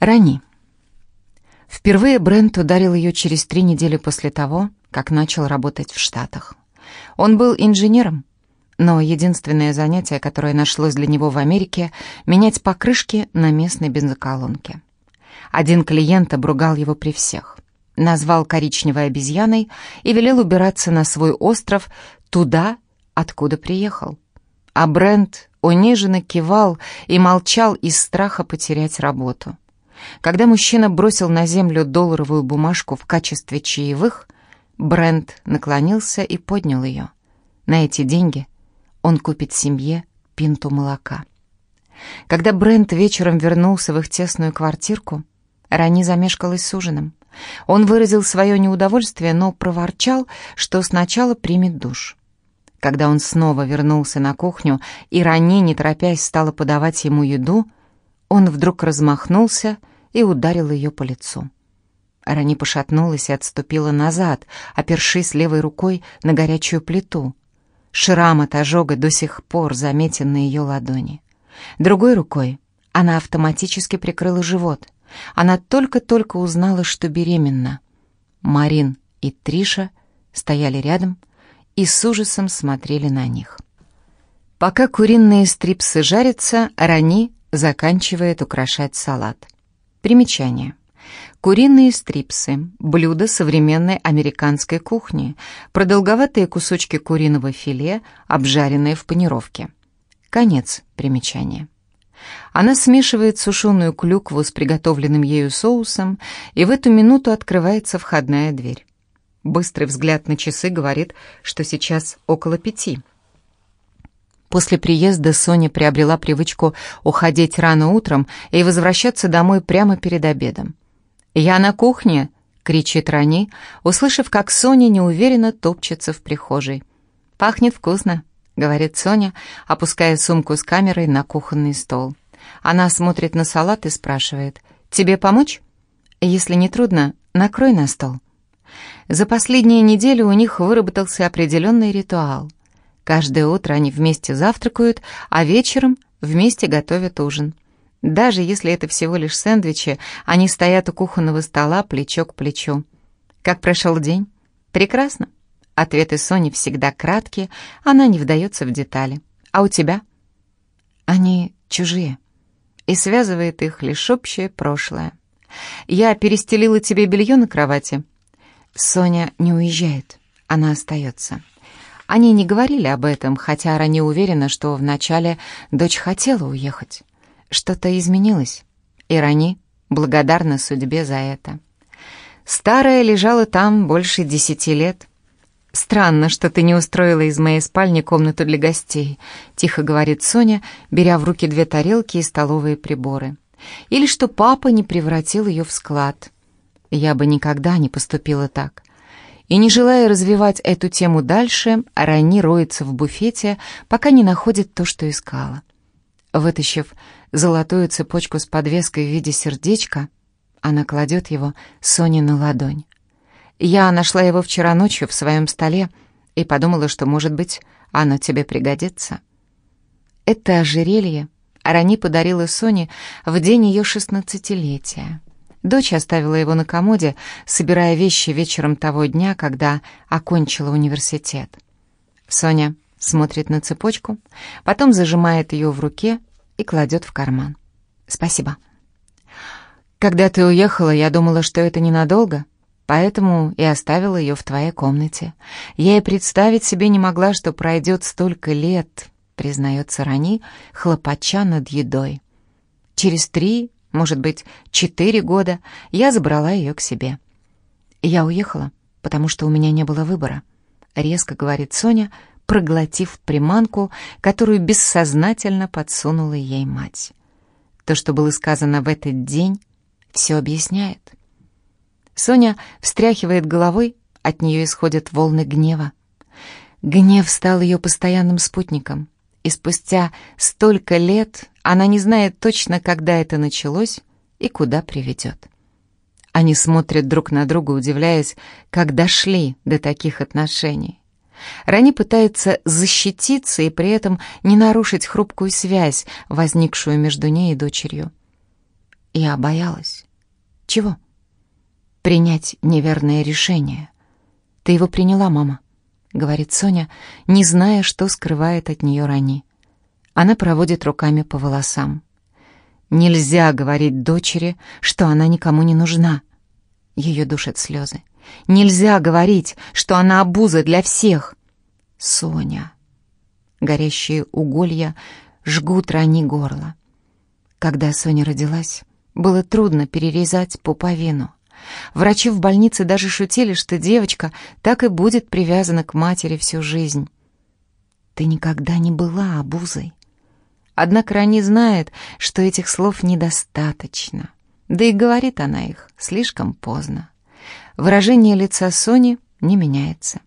Рани. Впервые Брент ударил ее через три недели после того, как начал работать в Штатах. Он был инженером, но единственное занятие, которое нашлось для него в Америке, менять покрышки на местной бензоколонке. Один клиент обругал его при всех. Назвал коричневой обезьяной и велел убираться на свой остров туда, откуда приехал. А Брент униженно кивал и молчал из страха потерять работу. Когда мужчина бросил на землю долларовую бумажку в качестве чаевых, Брент наклонился и поднял ее. На эти деньги он купит семье пинту молока. Когда Брент вечером вернулся в их тесную квартирку, Рани замешкалась с ужином. Он выразил свое неудовольствие, но проворчал, что сначала примет душ. Когда он снова вернулся на кухню, и Рани, не торопясь, стала подавать ему еду, он вдруг размахнулся и ударил ее по лицу. Рани пошатнулась и отступила назад, опершись левой рукой на горячую плиту. Шрам от ожога до сих пор заметен на ее ладони. Другой рукой она автоматически прикрыла живот. Она только-только узнала, что беременна. Марин и Триша стояли рядом и с ужасом смотрели на них. Пока куриные стрипсы жарятся, Рани заканчивает украшать салат. Примечание. Куриные стрипсы – блюдо современной американской кухни, продолговатые кусочки куриного филе, обжаренные в панировке. Конец примечания. Она смешивает сушеную клюкву с приготовленным ею соусом, и в эту минуту открывается входная дверь. Быстрый взгляд на часы говорит, что сейчас около пяти. После приезда Соня приобрела привычку уходить рано утром и возвращаться домой прямо перед обедом. «Я на кухне!» — кричит Рани, услышав, как Соня неуверенно топчется в прихожей. «Пахнет вкусно», — говорит Соня, опуская сумку с камерой на кухонный стол. Она смотрит на салат и спрашивает, «Тебе помочь?» «Если не трудно, накрой на стол». За последние недели у них выработался определенный ритуал — Каждое утро они вместе завтракают, а вечером вместе готовят ужин. Даже если это всего лишь сэндвичи, они стоят у кухонного стола плечо к плечу. Как прошел день? Прекрасно. Ответы Сони всегда краткие, она не вдается в детали. А у тебя? Они чужие. И связывает их лишь общее прошлое. Я перестелила тебе белье на кровати. Соня не уезжает, она остается. Они не говорили об этом, хотя Рани уверена, что вначале дочь хотела уехать. Что-то изменилось, и Рани благодарна судьбе за это. Старая лежала там больше десяти лет. «Странно, что ты не устроила из моей спальни комнату для гостей», — тихо говорит Соня, беря в руки две тарелки и столовые приборы. «Или что папа не превратил ее в склад. Я бы никогда не поступила так. И не желая развивать эту тему дальше, Рани роется в буфете, пока не находит то, что искала. Вытащив золотую цепочку с подвеской в виде сердечка, она кладет его Соне на ладонь. «Я нашла его вчера ночью в своем столе и подумала, что, может быть, оно тебе пригодится». Это ожерелье Рани подарила Соне в день ее шестнадцатилетия. Дочь оставила его на комоде, собирая вещи вечером того дня, когда окончила университет. Соня смотрит на цепочку, потом зажимает ее в руке и кладет в карман. «Спасибо». «Когда ты уехала, я думала, что это ненадолго, поэтому и оставила ее в твоей комнате. Я и представить себе не могла, что пройдет столько лет», признается Рани, хлопача над едой. «Через три может быть, четыре года, я забрала ее к себе. Я уехала, потому что у меня не было выбора, резко говорит Соня, проглотив приманку, которую бессознательно подсунула ей мать. То, что было сказано в этот день, все объясняет. Соня встряхивает головой, от нее исходят волны гнева. Гнев стал ее постоянным спутником, и спустя столько лет она не знает точно, когда это началось и куда приведет. Они смотрят друг на друга, удивляясь, как дошли до таких отношений. Рани пытается защититься и при этом не нарушить хрупкую связь, возникшую между ней и дочерью. Я боялась. Чего? Принять неверное решение. Ты его приняла, мама, говорит Соня, не зная, что скрывает от нее Рани. Она проводит руками по волосам. Нельзя говорить дочери, что она никому не нужна. Ее душат слезы. Нельзя говорить, что она обуза для всех. Соня. Горящие уголья жгут рани горло. Когда Соня родилась, было трудно перерезать пуповину. Врачи в больнице даже шутили, что девочка так и будет привязана к матери всю жизнь. Ты никогда не была обузой. Однако Рани знает, что этих слов недостаточно. Да и говорит она их слишком поздно. Выражение лица Сони не меняется.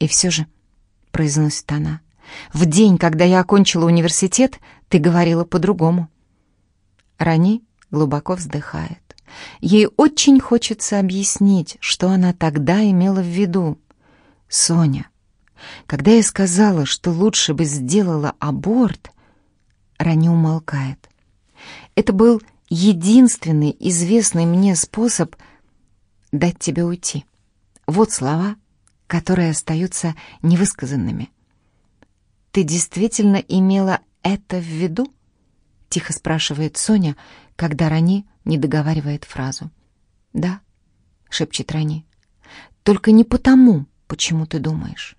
«И все же», — произносит она, — «в день, когда я окончила университет, ты говорила по-другому». Рани глубоко вздыхает. Ей очень хочется объяснить, что она тогда имела в виду. «Соня, когда я сказала, что лучше бы сделала аборт», Рани умолкает. «Это был единственный известный мне способ дать тебе уйти. Вот слова, которые остаются невысказанными. Ты действительно имела это в виду? Тихо спрашивает Соня, когда Рани не договаривает фразу. Да, шепчет Рани. Только не потому, почему ты думаешь.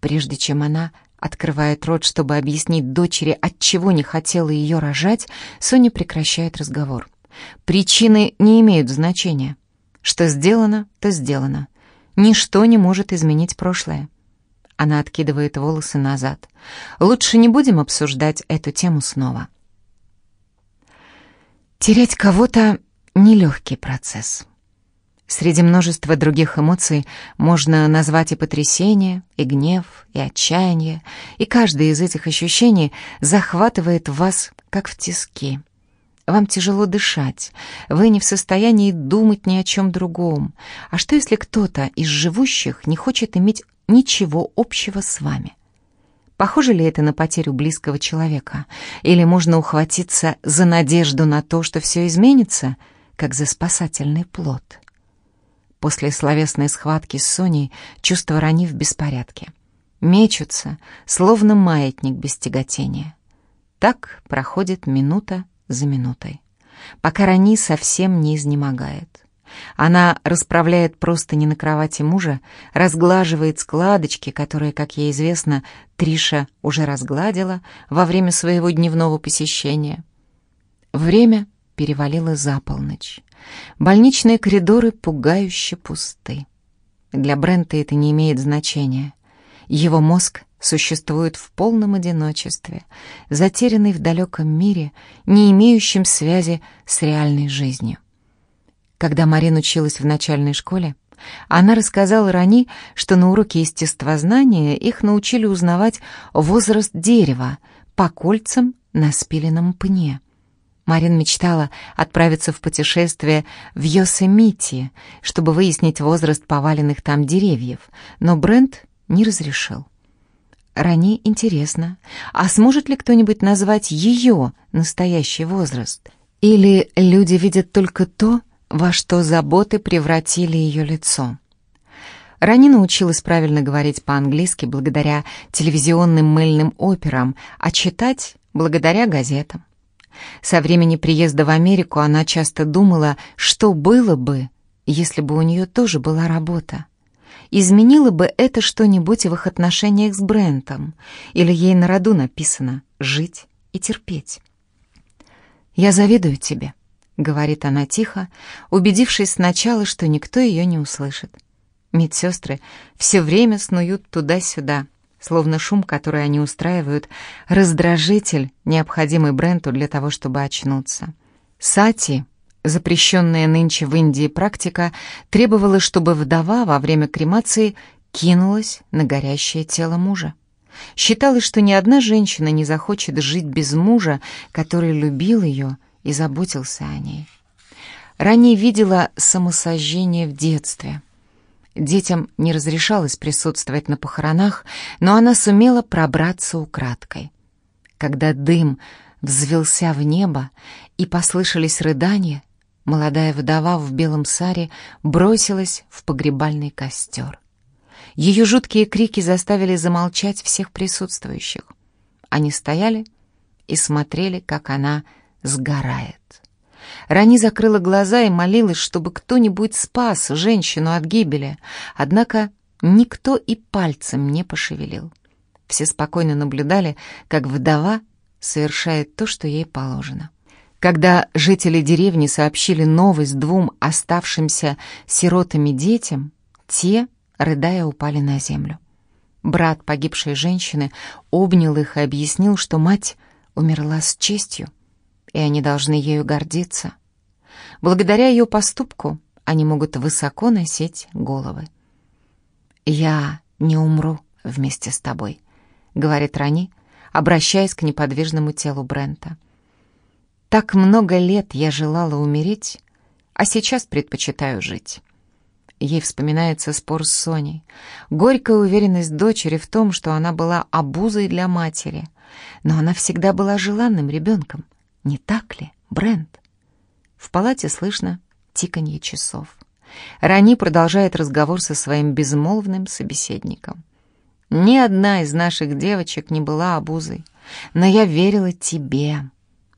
Прежде чем она открывает рот, чтобы объяснить дочери, от чего не хотела ее рожать, Соня прекращает разговор. Причины не имеют значения. Что сделано, то сделано. Ничто не может изменить прошлое. Она откидывает волосы назад. Лучше не будем обсуждать эту тему снова. Терять кого-то — нелегкий процесс. Среди множества других эмоций можно назвать и потрясение, и гнев, и отчаяние, и каждое из этих ощущений захватывает вас, как в тиски. Вам тяжело дышать, вы не в состоянии думать ни о чем другом. А что, если кто-то из живущих не хочет иметь ничего общего с вами? Похоже ли это на потерю близкого человека? Или можно ухватиться за надежду на то, что все изменится, как за спасательный плод? После словесной схватки с Соней чувства Рани в беспорядке. Мечутся, словно маятник без тяготения. Так проходит минута за минутой, пока Рани совсем не изнемогает. Она расправляет простыни на кровати мужа, разглаживает складочки, которые, как ей известно, Триша уже разгладила во время своего дневного посещения. Время перевалило за полночь. Больничные коридоры пугающе пусты. Для Брента это не имеет значения. Его мозг существует в полном одиночестве, затерянный в далеком мире, не имеющем связи с реальной жизнью. Когда Марин училась в начальной школе, она рассказала Рани, что на уроке естествознания их научили узнавать возраст дерева по кольцам на спиленном пне. Марин мечтала отправиться в путешествие в Йосемити, чтобы выяснить возраст поваленных там деревьев, но Брент не разрешил. Рани интересно, а сможет ли кто-нибудь назвать ее настоящий возраст? Или люди видят только то, во что заботы превратили ее лицо. Рани научилась правильно говорить по-английски благодаря телевизионным мыльным операм, а читать благодаря газетам. Со времени приезда в Америку она часто думала, что было бы, если бы у нее тоже была работа. Изменило бы это что-нибудь в их отношениях с Брентом, или ей на роду написано «жить и терпеть». «Я завидую тебе», говорит она тихо, убедившись сначала, что никто ее не услышит. Медсестры все время снуют туда-сюда, словно шум, который они устраивают, раздражитель, необходимый Бренту для того, чтобы очнуться. Сати, запрещенная нынче в Индии практика, требовала, чтобы вдова во время кремации кинулась на горящее тело мужа. Считалось, что ни одна женщина не захочет жить без мужа, который любил ее, и заботился о ней. Ранее видела самосожжение в детстве. Детям не разрешалось присутствовать на похоронах, но она сумела пробраться украдкой. Когда дым взвелся в небо и послышались рыдания, молодая вдова в белом саре бросилась в погребальный костер. Ее жуткие крики заставили замолчать всех присутствующих. Они стояли и смотрели, как она сгорает. Рани закрыла глаза и молилась, чтобы кто-нибудь спас женщину от гибели, однако никто и пальцем не пошевелил. Все спокойно наблюдали, как вдова совершает то, что ей положено. Когда жители деревни сообщили новость двум оставшимся сиротами детям, те, рыдая, упали на землю. Брат погибшей женщины обнял их и объяснил, что мать умерла с честью, и они должны ею гордиться. Благодаря ее поступку они могут высоко носить головы. «Я не умру вместе с тобой», — говорит Рани, обращаясь к неподвижному телу Брента. «Так много лет я желала умереть, а сейчас предпочитаю жить». Ей вспоминается спор с Соней. Горькая уверенность дочери в том, что она была обузой для матери. Но она всегда была желанным ребенком. Не так ли, Брент? В палате слышно тиканье часов. Рани продолжает разговор со своим безмолвным собеседником. «Ни одна из наших девочек не была обузой, но я верила тебе.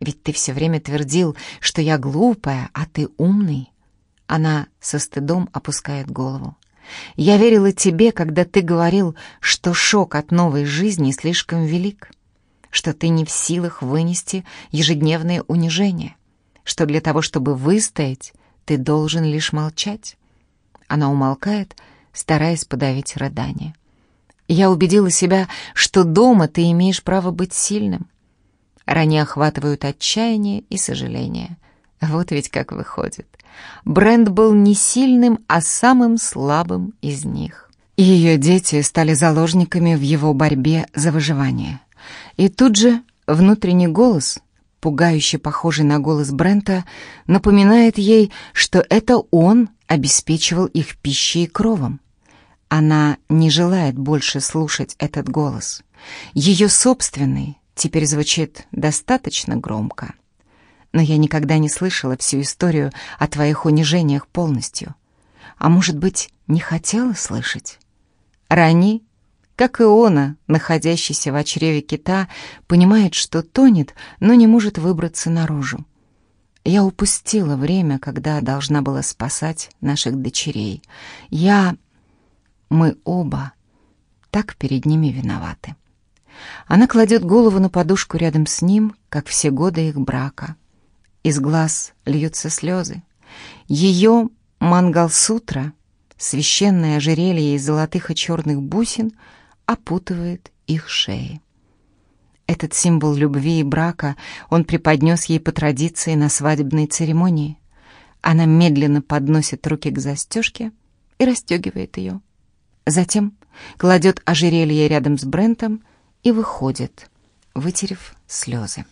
Ведь ты все время твердил, что я глупая, а ты умный». Она со стыдом опускает голову. «Я верила тебе, когда ты говорил, что шок от новой жизни слишком велик, что ты не в силах вынести ежедневные унижения, что для того, чтобы выстоять, ты должен лишь молчать». Она умолкает, стараясь подавить рыдание. «Я убедила себя, что дома ты имеешь право быть сильным». Рани охватывают отчаяние и сожаление. Вот ведь как выходит. Брент был не сильным, а самым слабым из них. Ее дети стали заложниками в его борьбе за выживание. И тут же внутренний голос, пугающе похожий на голос Брента, напоминает ей, что это он обеспечивал их пищей и кровом. Она не желает больше слушать этот голос. Ее собственный теперь звучит достаточно громко но я никогда не слышала всю историю о твоих унижениях полностью. А может быть, не хотела слышать? Рани, как и Она, находящийся в чреве кита, понимает, что тонет, но не может выбраться наружу. Я упустила время, когда должна была спасать наших дочерей. Я... Мы оба так перед ними виноваты. Она кладет голову на подушку рядом с ним, как все годы их брака. Из глаз льются слезы. Ее мангал-сутра, священное ожерелье из золотых и черных бусин, опутывает их шеи. Этот символ любви и брака он преподнес ей по традиции на свадебной церемонии. Она медленно подносит руки к застежке и расстегивает ее. Затем кладет ожерелье рядом с Брентом и выходит, вытерев слезы.